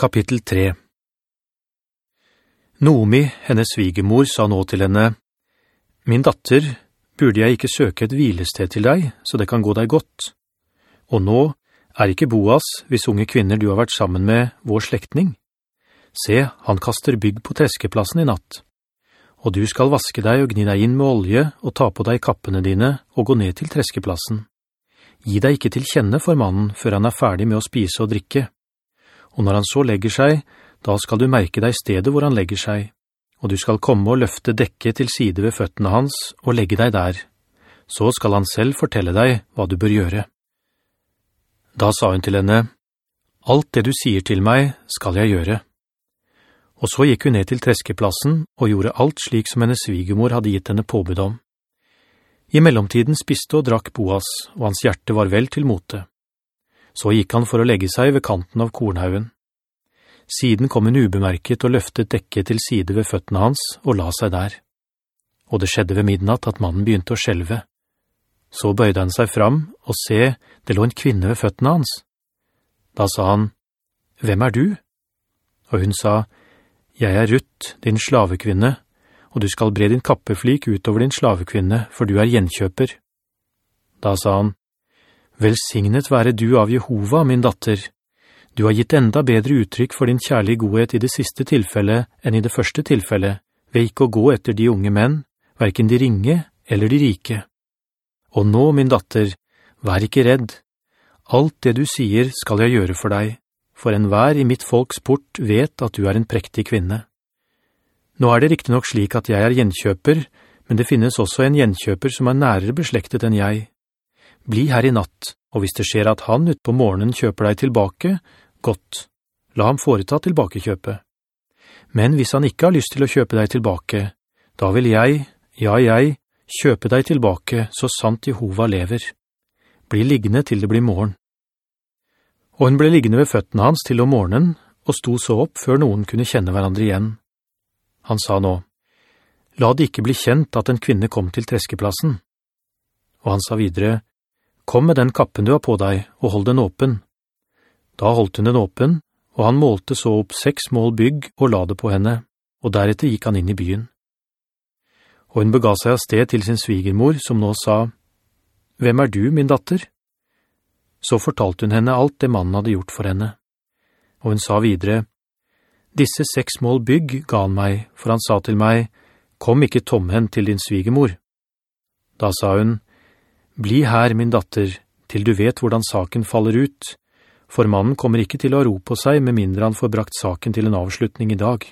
Kapittel 3 Nomi, hennes svigemor, sa nå til henne, «Min datter, burde jeg ikke søke et hvilested til deg, så det kan gå deg godt? Og nå er ikke Boas, hvis unge kvinner du har vært sammen med, vår slektning. Se, han kaster bygg på treskeplassen i natt. Og du skal vaske deg og gni deg inn med olje og ta på deg kappene dine og gå ned til treskeplassen. Gi deg ikke til kjenne for mannen før han er ferdig med å spise og drikke.» Og når han så legger seg, da skal du merke deg stedet hvor han legger seg, og du skal komme og løfte dekket til side ved føttene hans og legge deg der. Så skal han selv fortelle deg hva du bør gjøre. Da sa hun til henne, «Alt det du sier til meg skal jeg gjøre.» Og så gikk hun ned til treskeplassen og gjorde alt slik som hennes svigemor hadde gitt henne påbud om. I mellomtiden spiste og drakk Boas, og hans hjerte var vel til mote. Så gikk han for å legge seg ved kanten av kornhaugen. Siden kom hun ubemerket og løftet dekket til side ved føttene hans og la seg der. Og det skjedde ved midnatt at mannen begynte å skjelve. Så bøyde han seg fram, og se, det lå en kvinne ved føttene hans. Da sa han, «Hvem er du?» Og hun sa, «Jeg er Rutt, din slavekvinne, og du skal bre din kappeflik utover din slavekvinne, for du er gjenkjøper.» Da sa han, Velsignet være du av Jehova, min datter. Du har gitt enda bedre uttrykk for din kjærlige godhet i det siste tilfellet enn i det første tilfellet, ved ikke å gå etter de unge menn, hverken de ringe eller de rike. Og nå, min datter, vær ikke redd. Alt det du sier skal jeg gjøre for deg, for enhver i mitt folks port vet at du er en prektig kvinne. Nå er det riktig nok slik at jeg er gjenkjøper, men det finnes også en gjenkjøper som er nærere beslektet enn jeg, bli her i natt, og hvis det skjer at han ut på morgenen kjøper deg tilbake, godt, la ham foreta tilbakekjøpet. Men hvis han ikke har lyst til å kjøpe deg tilbake, da vil jeg, ja jeg, kjøpe deg tilbake så sant Jehova lever. Bli liggende til det blir morgen. Og hun ble liggende ved føttene hans til om morgenen, og sto så opp før noen kunne kjenne hverandre igjen. Han sa nå, «La det ikke bli kjent at en kvinne kom til treskeplassen.» Og han sa videre, Kom med den kappen du har på deg, og hold den åpen. Da holdt hun den åpen, og han målte så opp seks mål bygg og la det på henne, og deretter gikk han inn i byen. Og hun bega seg av sted til sin svigermor, som nå sa, «Hvem er du, min datter?» Så fortalte hun henne alt det mannen hadde gjort for henne. Og hun sa videre, «Disse seks mål bygg ga han meg, for han sa til meg, «Kom ikke tomhen til din svigermor.» Da sa hun, bli her, min datter, til du vet hvordan saken faller ut, for mannen kommer ikke til å ro på seg med mindre han får brakt saken til en avslutning i dag.»